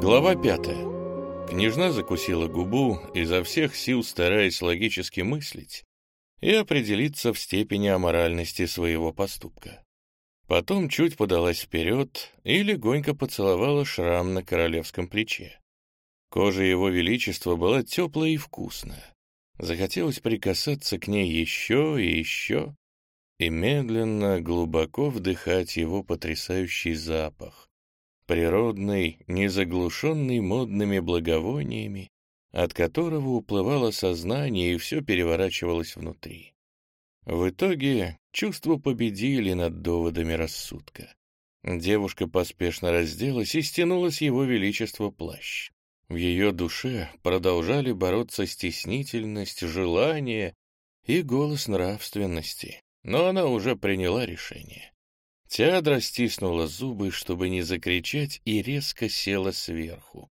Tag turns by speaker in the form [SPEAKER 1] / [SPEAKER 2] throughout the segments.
[SPEAKER 1] Глава пятая. Княжна закусила губу, изо всех сил стараясь логически мыслить и определиться в степени аморальности своего поступка. Потом чуть подалась вперед и легонько поцеловала шрам на королевском плече. Кожа его величества была теплая и вкусная. Захотелось прикасаться к ней еще и еще, и медленно, глубоко вдыхать его потрясающий запах, природный, не заглушенный модными благовониями, от которого уплывало сознание и все переворачивалось внутри. В итоге чувства победили над доводами рассудка. Девушка поспешно разделась и стянула с его величества плащ. В ее душе продолжали бороться стеснительность, желание и голос нравственности, но она уже приняла решение. Теадра стиснула зубы, чтобы не закричать, и резко села сверху.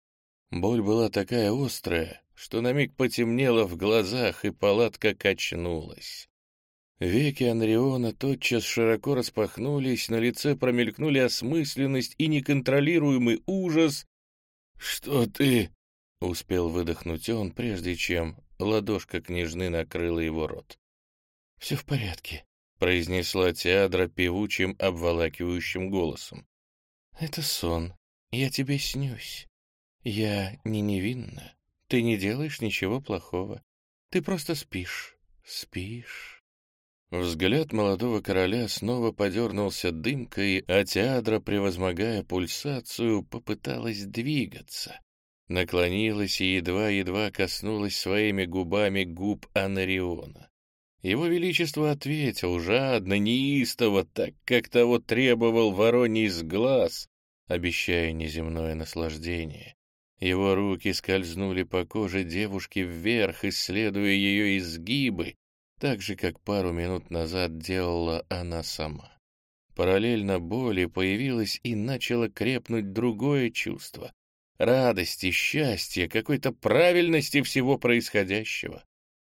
[SPEAKER 1] Боль была такая острая, что на миг потемнело в глазах, и палатка качнулась. Веки Анриона тотчас широко распахнулись, на лице промелькнули осмысленность и неконтролируемый ужас. «Что ты?» — успел выдохнуть он, прежде чем ладошка княжны накрыла его рот. «Все в порядке», — произнесла Теадра певучим, обволакивающим голосом. «Это сон. Я тебе снюсь. Я не невинна. Ты не делаешь ничего плохого. Ты просто спишь, спишь». Взгляд молодого короля снова подернулся дымкой, а Теадра, превозмогая пульсацию, попыталась двигаться. Наклонилась и едва-едва коснулась своими губами губ Анариона. Его Величество ответил жадно, неистово, так как того требовал вороний с обещая неземное наслаждение. Его руки скользнули по коже девушки вверх, исследуя ее изгибы, так же, как пару минут назад делала она сама. Параллельно боли появилось и начало крепнуть другое чувство — радости, счастья, какой-то правильности всего происходящего.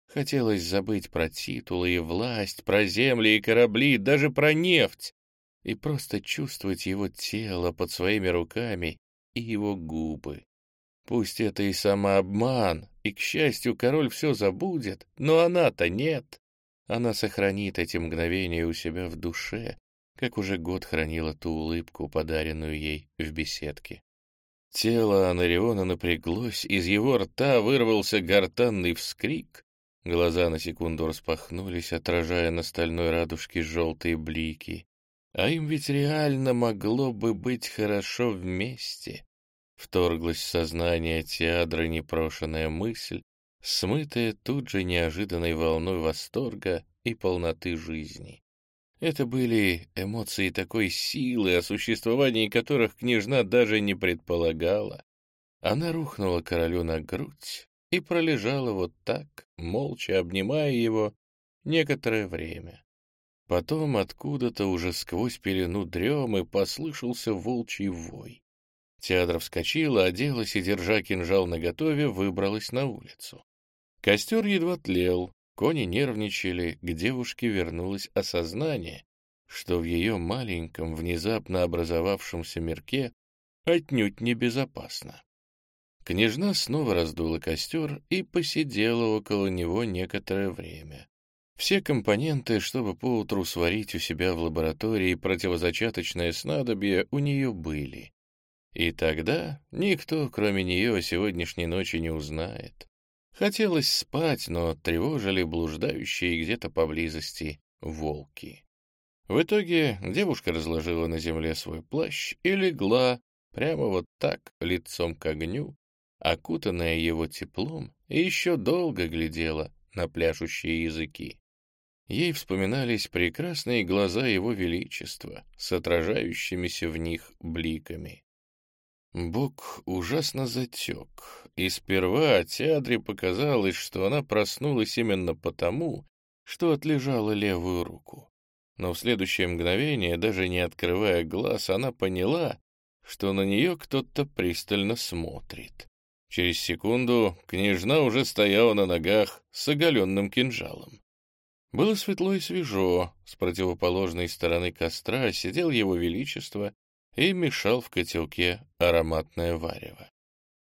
[SPEAKER 1] Хотелось забыть про титулы и власть, про земли и корабли, даже про нефть, и просто чувствовать его тело под своими руками и его губы. Пусть это и самообман, и, к счастью, король все забудет, но она-то нет. Она сохранит эти мгновения у себя в душе, как уже год хранила ту улыбку, подаренную ей в беседке. Тело Анариона напряглось, из его рта вырвался гортанный вскрик, Глаза на секунду распахнулись, отражая на стальной радужке желтые блики. А им ведь реально могло бы быть хорошо вместе. Вторглась в сознание Теадра непрошенная мысль, смытая тут же неожиданной волной восторга и полноты жизни. Это были эмоции такой силы, о существовании которых княжна даже не предполагала. Она рухнула королю на грудь, и пролежала вот так, молча обнимая его, некоторое время. Потом откуда-то уже сквозь пелену дремы послышался волчий вой. Театр вскочила, оделась и, держа кинжал наготове, выбралась на улицу. Костер едва тлел, кони нервничали, к девушке вернулось осознание, что в ее маленьком, внезапно образовавшемся мирке отнюдь небезопасно. Княжна снова раздула костер и посидела около него некоторое время. Все компоненты, чтобы поутру сварить у себя в лаборатории противозачаточное снадобье, у нее были. И тогда никто, кроме нее, сегодняшней ночи не узнает. Хотелось спать, но тревожили блуждающие где-то поблизости волки. В итоге девушка разложила на земле свой плащ и легла прямо вот так, лицом к огню, окутанная его теплом, еще долго глядела на пляшущие языки. Ей вспоминались прекрасные глаза его величества с отражающимися в них бликами. Бог ужасно затек, и сперва Теадре показалось, что она проснулась именно потому, что отлежала левую руку. Но в следующее мгновение, даже не открывая глаз, она поняла, что на нее кто-то пристально смотрит. Через секунду княжна уже стояла на ногах с оголенным кинжалом. Было светло и свежо, с противоположной стороны костра сидел его величество и мешал в котелке ароматное варево.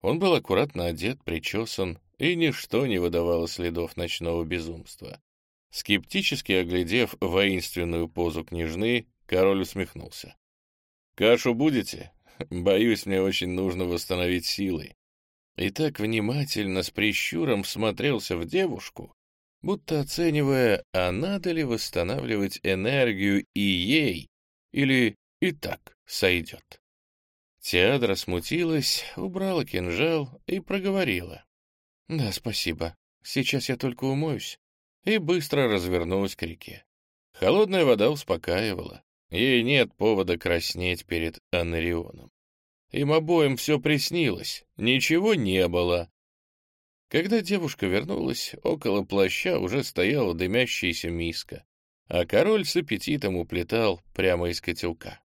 [SPEAKER 1] Он был аккуратно одет, причесан, и ничто не выдавало следов ночного безумства. Скептически оглядев воинственную позу княжны, король усмехнулся. «Кашу будете? Боюсь, мне очень нужно восстановить силы». И так внимательно, с прищуром всмотрелся в девушку, будто оценивая, а надо ли восстанавливать энергию и ей, или и так сойдет. Теадра смутилась, убрала кинжал и проговорила. «Да, спасибо. Сейчас я только умоюсь». И быстро развернулась к реке. Холодная вода успокаивала. Ей нет повода краснеть перед Анарионом. Им обоим все приснилось, ничего не было. Когда девушка вернулась, около плаща уже стояла дымящаяся миска, а король с аппетитом уплетал прямо из котелка.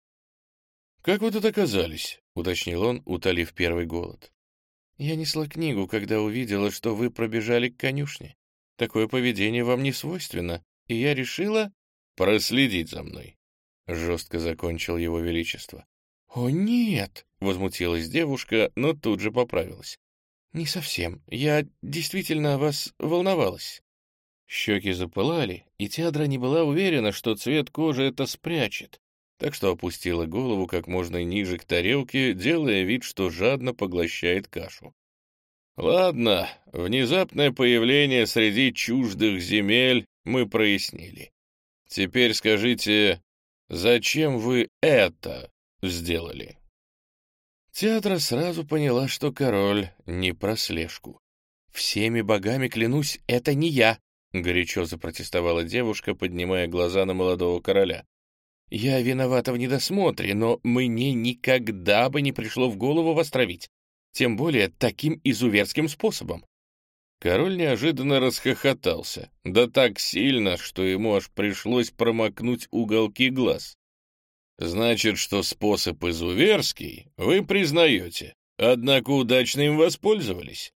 [SPEAKER 1] «Как вы тут оказались?» — уточнил он, утолив первый голод. «Я несла книгу, когда увидела, что вы пробежали к конюшне. Такое поведение вам не свойственно, и я решила...» «Проследить за мной», — жестко закончил его величество. «О, нет!» — возмутилась девушка, но тут же поправилась. «Не совсем. Я действительно о вас волновалась». Щеки запылали, и Теадра не была уверена, что цвет кожи это спрячет, так что опустила голову как можно ниже к тарелке, делая вид, что жадно поглощает кашу. Ладно, внезапное появление среди чуждых земель мы прояснили. Теперь скажите, зачем вы это сделали? Театра сразу поняла, что король не про слежку. «Всеми богами клянусь, это не я!» — горячо запротестовала девушка, поднимая глаза на молодого короля. Я виновата в недосмотре, но мне никогда бы не пришло в голову вас травить. Тем более таким изуверским способом. Король неожиданно расхохотался, да так сильно, что ему аж пришлось промокнуть уголки глаз. «Значит, что способ изуверский вы признаете, однако удачно им воспользовались?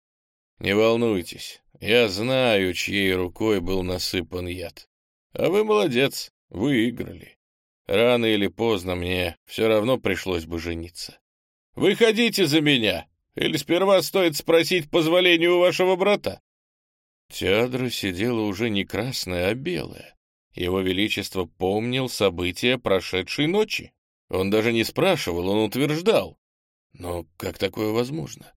[SPEAKER 1] Не волнуйтесь, я знаю, чьей рукой был насыпан яд. А вы молодец, выиграли. Рано или поздно мне все равно пришлось бы жениться. Выходите за меня, или сперва стоит спросить позволения у вашего брата?» Теадра сидела уже не красная, а белая. Его Величество помнил события прошедшей ночи. Он даже не спрашивал, он утверждал. Но как такое возможно?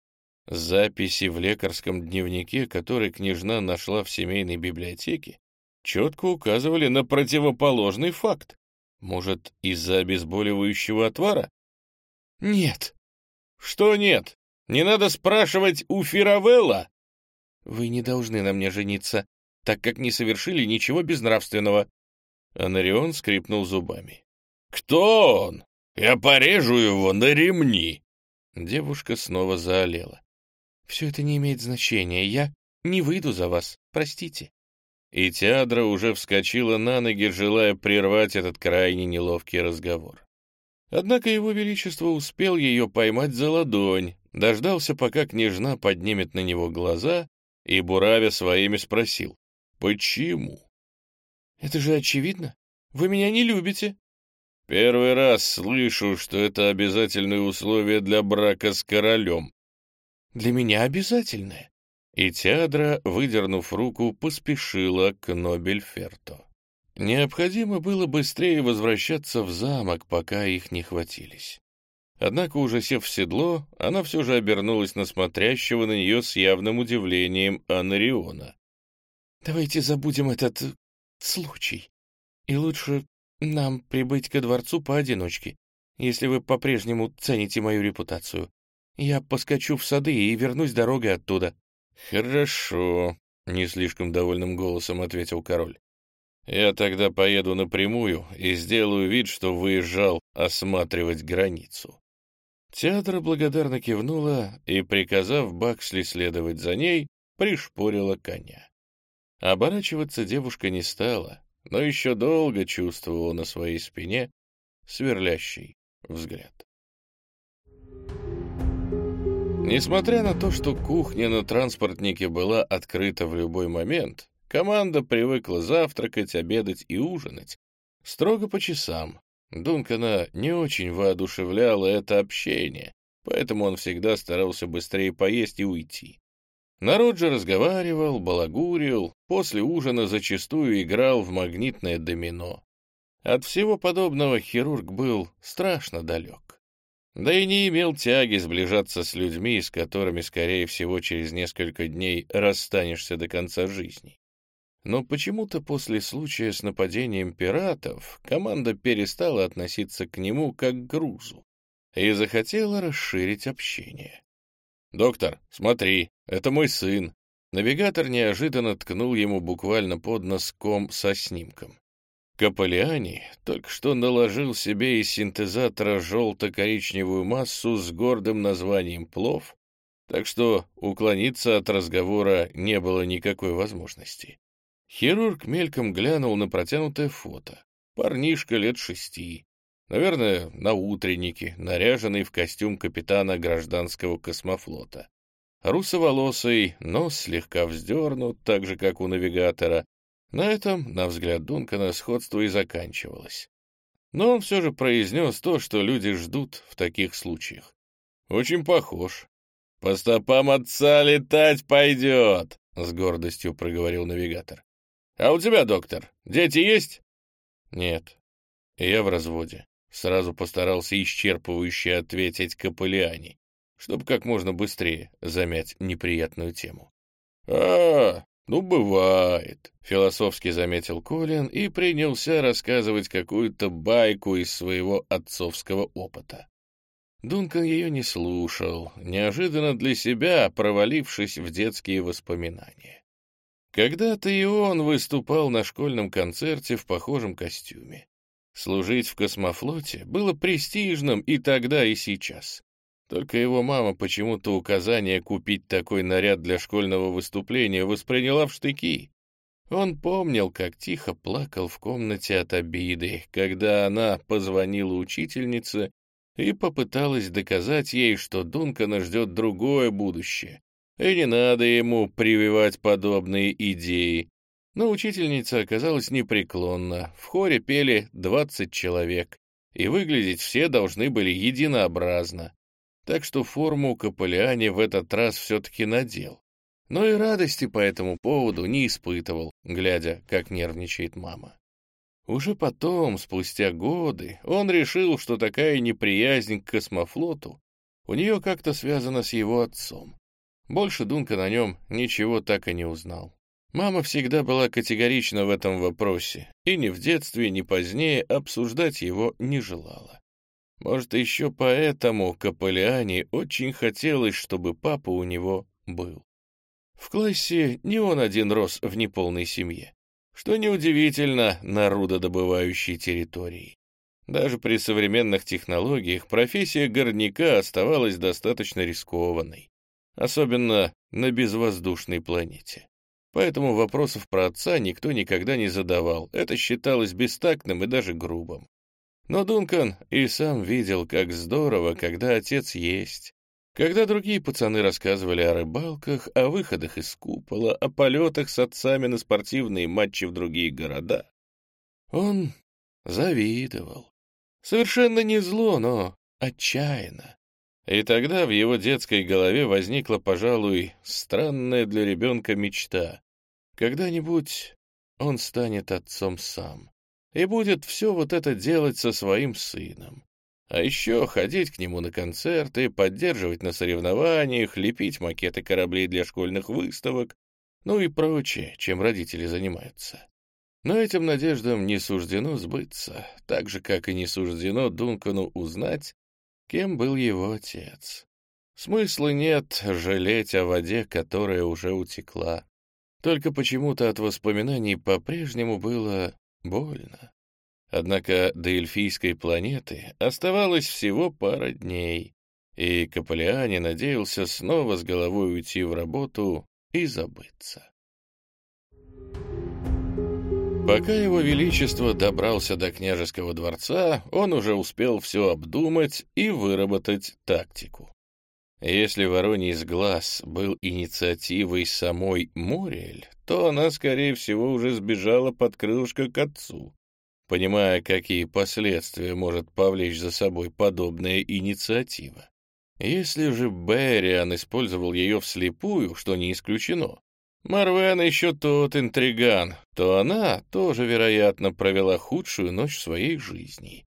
[SPEAKER 1] Записи в лекарском дневнике, который княжна нашла в семейной библиотеке, четко указывали на противоположный факт. Может, из-за обезболивающего отвара? Нет. Что нет? Не надо спрашивать у Фиравелла? Вы не должны на мне жениться, так как не совершили ничего безнравственного. Анарион скрипнул зубами. Кто он? Я порежу его на ремни. Девушка снова заолела. Все это не имеет значения. Я не выйду за вас. Простите и Теадра уже вскочила на ноги, желая прервать этот крайне неловкий разговор. Однако его величество успел ее поймать за ладонь, дождался, пока княжна поднимет на него глаза, и, буравя своими, спросил, «Почему?» «Это же очевидно. Вы меня не любите». «Первый раз слышу, что это обязательное условие для брака с королем». «Для меня обязательное. И Теадра, выдернув руку, поспешила к Нобельферто. Необходимо было быстрее возвращаться в замок, пока их не хватились. Однако, уже сев в седло, она все же обернулась на смотрящего на нее с явным удивлением Анариона. «Давайте забудем этот случай. И лучше нам прибыть ко дворцу поодиночке, если вы по-прежнему цените мою репутацию. Я поскочу в сады и вернусь дорогой оттуда». «Хорошо», — не слишком довольным голосом ответил король. «Я тогда поеду напрямую и сделаю вид, что выезжал осматривать границу». Театр благодарно кивнула и, приказав Баксли следовать за ней, пришпорила коня. Оборачиваться девушка не стала, но еще долго чувствовала на своей спине сверлящий взгляд. Несмотря на то, что кухня на транспортнике была открыта в любой момент, команда привыкла завтракать, обедать и ужинать строго по часам. Дункана не очень воодушевляло это общение, поэтому он всегда старался быстрее поесть и уйти. Народ же разговаривал, балагурил, после ужина зачастую играл в магнитное домино. От всего подобного хирург был страшно далек. Да и не имел тяги сближаться с людьми, с которыми, скорее всего, через несколько дней расстанешься до конца жизни. Но почему-то после случая с нападением пиратов команда перестала относиться к нему как к грузу и захотела расширить общение. «Доктор, смотри, это мой сын». Навигатор неожиданно ткнул ему буквально под нос ком со снимком. Каполиани только что наложил себе из синтезатора желто-коричневую массу с гордым названием «плов», так что уклониться от разговора не было никакой возможности. Хирург мельком глянул на протянутое фото. Парнишка лет шести. Наверное, на утреннике, наряженный в костюм капитана гражданского космофлота. Русоволосый, нос слегка вздернут, так же, как у навигатора, на этом, на взгляд Дункана, сходство и заканчивалось. Но он все же произнес то, что люди ждут в таких случаях. «Очень похож». «По стопам отца летать пойдет», — с гордостью проговорил навигатор. «А у тебя, доктор, дети есть?» «Нет. Я в разводе». Сразу постарался исчерпывающе ответить Каполиани, чтобы как можно быстрее замять неприятную тему. «А, «Ну, бывает», — философски заметил Колин и принялся рассказывать какую-то байку из своего отцовского опыта. Дункан ее не слушал, неожиданно для себя провалившись в детские воспоминания. Когда-то и он выступал на школьном концерте в похожем костюме. Служить в космофлоте было престижным и тогда, и сейчас. Только его мама почему-то указание купить такой наряд для школьного выступления восприняла в штыки. Он помнил, как тихо плакал в комнате от обиды, когда она позвонила учительнице и попыталась доказать ей, что Дункана ждет другое будущее, и не надо ему прививать подобные идеи. Но учительница оказалась непреклонна. В хоре пели 20 человек, и выглядеть все должны были единообразно так что форму Каполиани в этот раз все-таки надел. Но и радости по этому поводу не испытывал, глядя, как нервничает мама. Уже потом, спустя годы, он решил, что такая неприязнь к космофлоту у нее как-то связана с его отцом. Больше Дунка на нем ничего так и не узнал. Мама всегда была категорична в этом вопросе и ни в детстве, ни позднее обсуждать его не желала. Может, еще поэтому Каполиане очень хотелось, чтобы папа у него был. В классе не он один рос в неполной семье, что неудивительно на рудодобывающей территории. Даже при современных технологиях профессия горняка оставалась достаточно рискованной, особенно на безвоздушной планете. Поэтому вопросов про отца никто никогда не задавал, это считалось бестактным и даже грубым. Но Дункан и сам видел, как здорово, когда отец есть. Когда другие пацаны рассказывали о рыбалках, о выходах из купола, о полетах с отцами на спортивные матчи в другие города, он завидовал. Совершенно не зло, но отчаянно. И тогда в его детской голове возникла, пожалуй, странная для ребенка мечта. Когда-нибудь он станет отцом сам и будет все вот это делать со своим сыном. А еще ходить к нему на концерты, поддерживать на соревнованиях, лепить макеты кораблей для школьных выставок, ну и прочее, чем родители занимаются. Но этим надеждам не суждено сбыться, так же, как и не суждено Дункану узнать, кем был его отец. Смысла нет жалеть о воде, которая уже утекла. Только почему-то от воспоминаний по-прежнему было Больно. Однако до эльфийской планеты оставалось всего пара дней, и Каполиане надеялся снова с головой уйти в работу и забыться. Пока его величество добрался до княжеского дворца, он уже успел все обдумать и выработать тактику. Если Вороний из глаз был инициативой самой Мориэль, то она, скорее всего, уже сбежала под крылышко к отцу, понимая, какие последствия может повлечь за собой подобная инициатива. Если же Берриан использовал ее вслепую, что не исключено, Марвен еще тот интриган, то она тоже, вероятно, провела худшую ночь своей жизни.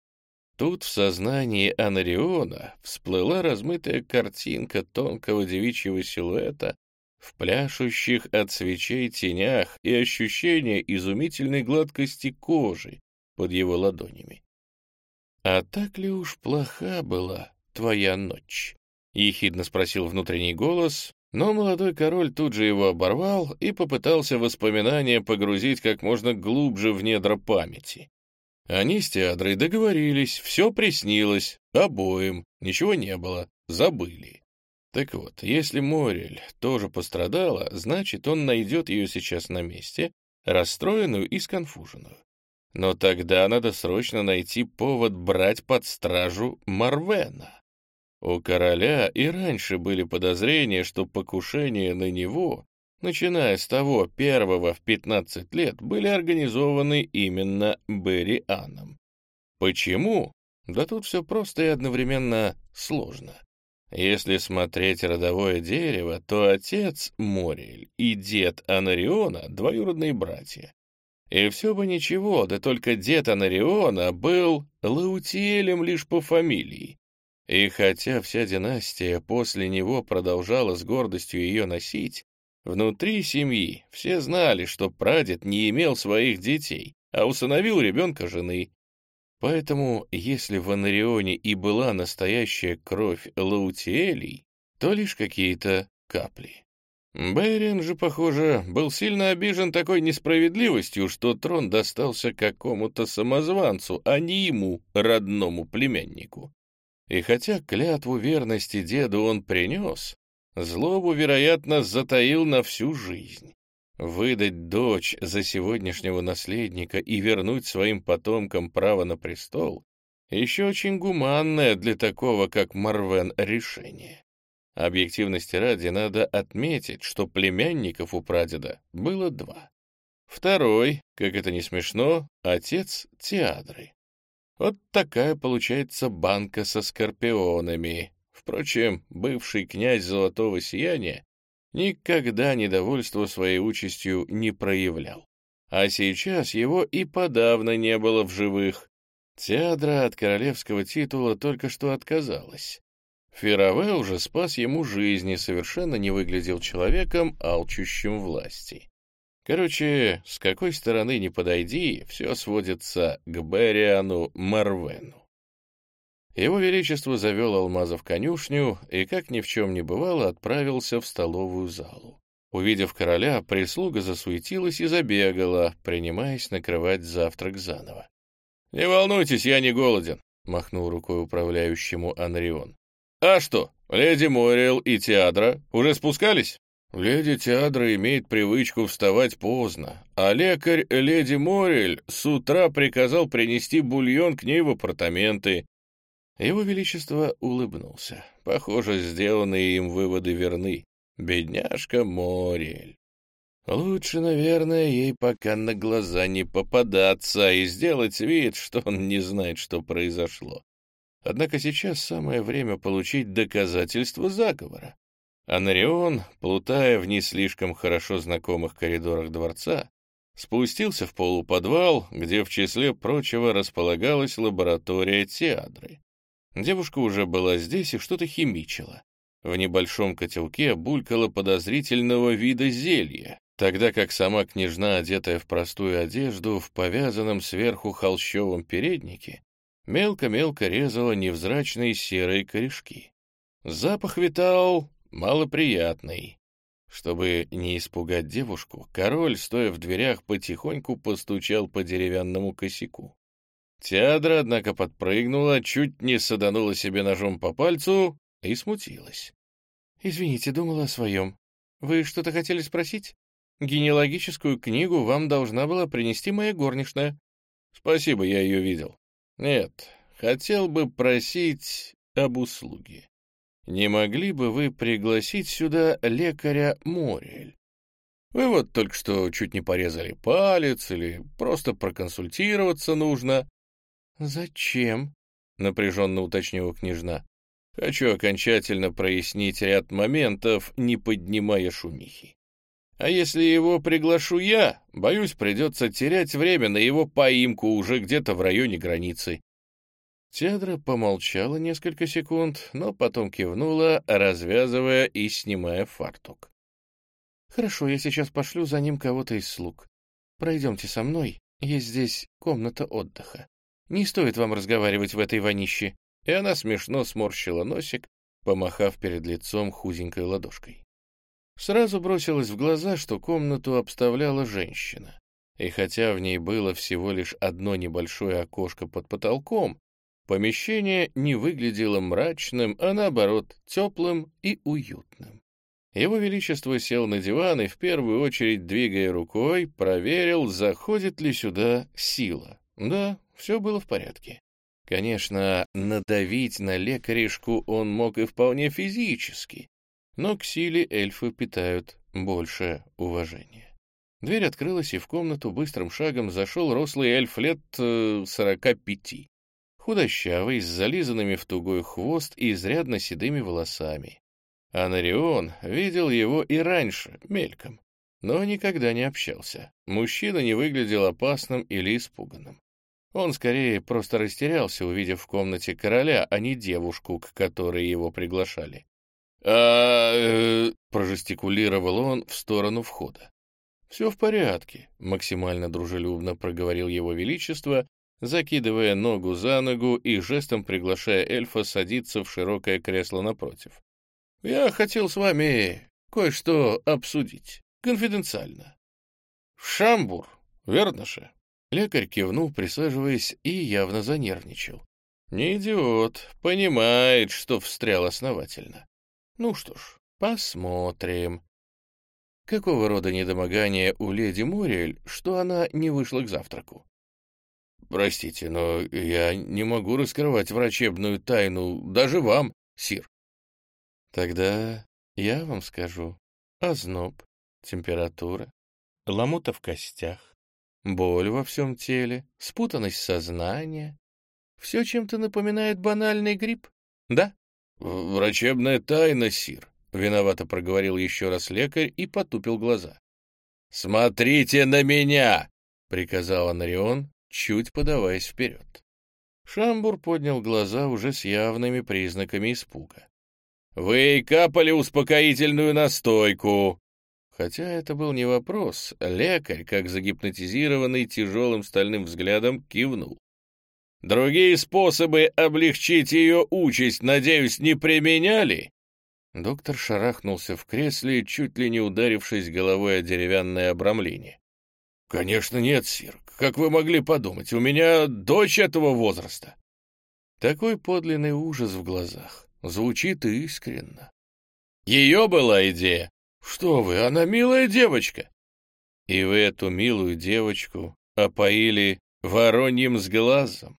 [SPEAKER 1] Тут в сознании Анариона всплыла размытая картинка тонкого девичьего силуэта в пляшущих от свечей тенях и ощущение изумительной гладкости кожи под его ладонями. «А так ли уж плоха была твоя ночь?» — ехидно спросил внутренний голос, но молодой король тут же его оборвал и попытался воспоминания погрузить как можно глубже в недра памяти. Они с Теадрой договорились, все приснилось, обоим, ничего не было, забыли. Так вот, если Морель тоже пострадала, значит, он найдет ее сейчас на месте, расстроенную и сконфуженную. Но тогда надо срочно найти повод брать под стражу Марвена. У короля и раньше были подозрения, что покушения на него, начиная с того первого в 15 лет, были организованы именно Беррианом. Почему? Да тут все просто и одновременно сложно. Если смотреть родовое дерево, то отец Мориль и дед Анариона — двоюродные братья. И все бы ничего, да только дед Анариона был Лаутиелем лишь по фамилии. И хотя вся династия после него продолжала с гордостью ее носить, внутри семьи все знали, что прадед не имел своих детей, а усыновил ребенка жены. Поэтому, если в Анарионе и была настоящая кровь Лаутиэлей, то лишь какие-то капли. Бейрин же, похоже, был сильно обижен такой несправедливостью, что трон достался какому-то самозванцу, а не ему, родному племяннику. И хотя клятву верности деду он принес, злобу, вероятно, затаил на всю жизнь. Выдать дочь за сегодняшнего наследника и вернуть своим потомкам право на престол — еще очень гуманное для такого, как Марвен, решение. Объективности ради надо отметить, что племянников у прадеда было два. Второй, как это не смешно, отец Теадры. Вот такая получается банка со скорпионами. Впрочем, бывший князь Золотого Сияния никогда недовольство своей участью не проявлял. А сейчас его и подавно не было в живых. Теадра от королевского титула только что отказалась. Фераве уже спас ему жизнь и совершенно не выглядел человеком, алчущим власти. Короче, с какой стороны не подойди, все сводится к Бериану Марвену. Его Величество завел Алмаза в конюшню и, как ни в чем не бывало, отправился в столовую залу. Увидев короля, прислуга засуетилась и забегала, принимаясь накрывать завтрак заново. «Не волнуйтесь, я не голоден», — махнул рукой управляющему Анрион. «А что, леди Мориэл и Теадра уже спускались?» Леди Теадра имеет привычку вставать поздно, а лекарь леди Морель с утра приказал принести бульон к ней в апартаменты. Его Величество улыбнулся. Похоже, сделанные им выводы верны. Бедняжка Морель. Лучше, наверное, ей пока на глаза не попадаться и сделать вид, что он не знает, что произошло. Однако сейчас самое время получить доказательства заговора. Анарион, плутая в не слишком хорошо знакомых коридорах дворца, спустился в полуподвал, где в числе прочего располагалась лаборатория Теадры. Девушка уже была здесь и что-то химичила. В небольшом котелке булькало подозрительного вида зелье, тогда как сама княжна, одетая в простую одежду, в повязанном сверху холщовом переднике, мелко-мелко резала невзрачные серые корешки. Запах витал малоприятный. Чтобы не испугать девушку, король, стоя в дверях, потихоньку постучал по деревянному косяку. Теадра, однако, подпрыгнула, чуть не саданула себе ножом по пальцу и смутилась. «Извините, думала о своем. Вы что-то хотели спросить? Генеалогическую книгу вам должна была принести моя горничная». «Спасибо, я ее видел». «Нет, хотел бы просить об услуге. Не могли бы вы пригласить сюда лекаря Морель? Вы вот только что чуть не порезали палец или просто проконсультироваться нужно. — Зачем? — напряженно уточнила княжна. Хочу окончательно прояснить ряд моментов, не поднимая шумихи. А если его приглашу я, боюсь, придется терять время на его поимку уже где-то в районе границы. Теодра помолчала несколько секунд, но потом кивнула, развязывая и снимая фартук. «Хорошо, я сейчас пошлю за ним кого-то из слуг. Пройдемте со мной, есть здесь комната отдыха. Не стоит вам разговаривать в этой вонище». И она смешно сморщила носик, помахав перед лицом худенькой ладошкой. Сразу бросилось в глаза, что комнату обставляла женщина. И хотя в ней было всего лишь одно небольшое окошко под потолком, помещение не выглядело мрачным, а наоборот, теплым и уютным. Его Величество сел на диван и, в первую очередь, двигая рукой, проверил, заходит ли сюда сила. Да, все было в порядке. Конечно, надавить на лекаришку он мог и вполне физически, но к силе эльфы питают большее уважение. Дверь открылась, и в комнату быстрым шагом зашел рослый эльф лет э, сорока пяти, худощавый, с зализанными в тугой хвост и изрядно седыми волосами. Анарион видел его и раньше, мельком, но никогда не общался. Мужчина не выглядел опасным или испуганным. Он скорее просто растерялся, увидев в комнате короля, а не девушку, к которой его приглашали. А, э, прожестикулировал он в сторону входа. «Все в порядке», — максимально дружелюбно проговорил его величество, закидывая ногу за ногу и жестом приглашая эльфа садиться в широкое кресло напротив. «Я хотел с вами кое-что обсудить, конфиденциально». «В Шамбур, верно же?» Лекарь кивнул, присаживаясь, и явно занервничал. «Не идиот, понимает, что встрял основательно. Ну что ж, посмотрим. Какого рода недомогание у леди Муриэль, что она не вышла к завтраку? Простите, но я не могу раскрывать врачебную тайну даже вам, сир. Тогда я вам скажу. Озноб, температура, ломота в костях, боль во всем теле, спутанность сознания. Все чем-то напоминает банальный грипп, да? «Врачебная тайна, сир», — виновато проговорил еще раз лекарь и потупил глаза. «Смотрите на меня!» — приказал Анарион, чуть подаваясь вперед. Шамбур поднял глаза уже с явными признаками испуга. «Вы капали успокоительную настойку!» Хотя это был не вопрос, лекарь, как загипнотизированный тяжелым стальным взглядом, кивнул. Другие способы облегчить ее участь, надеюсь, не применяли?» Доктор шарахнулся в кресле, чуть ли не ударившись головой о деревянное обрамление. «Конечно нет, сир. Как вы могли подумать? У меня дочь этого возраста». Такой подлинный ужас в глазах. Звучит искренно. «Ее была идея?» «Что вы, она милая девочка!» «И вы эту милую девочку опоили вороньим с глазом?»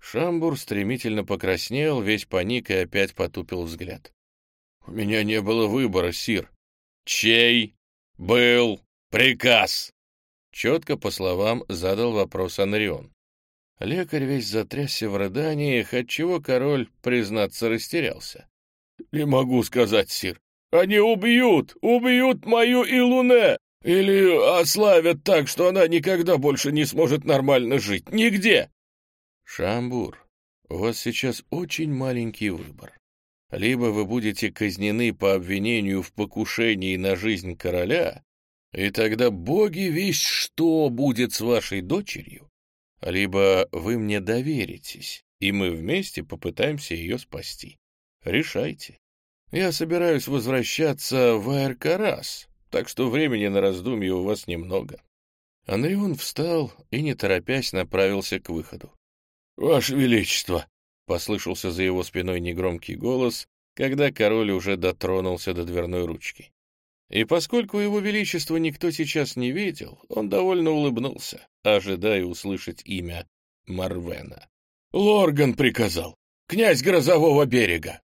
[SPEAKER 1] Шамбур стремительно покраснел, весь паник и опять потупил взгляд. «У меня не было выбора, Сир». «Чей был приказ?» Четко по словам задал вопрос Анрион. Лекарь весь затрясся в рыданиях, отчего король, признаться, растерялся. «Не могу сказать, Сир. Они убьют, убьют мою Илуне! Или ославят так, что она никогда больше не сможет нормально жить. Нигде!» «Шамбур, у вас сейчас очень маленький выбор. Либо вы будете казнены по обвинению в покушении на жизнь короля, и тогда боги весь что будет с вашей дочерью, либо вы мне доверитесь, и мы вместе попытаемся ее спасти. Решайте. Я собираюсь возвращаться в Аэркарас, так что времени на раздумье у вас немного». Анрион встал и, не торопясь, направился к выходу. «Ваше Величество!» — послышался за его спиной негромкий голос, когда король уже дотронулся до дверной ручки. И поскольку его величество никто сейчас не видел, он довольно улыбнулся, ожидая услышать имя Марвена. «Лорган приказал! Князь Грозового берега!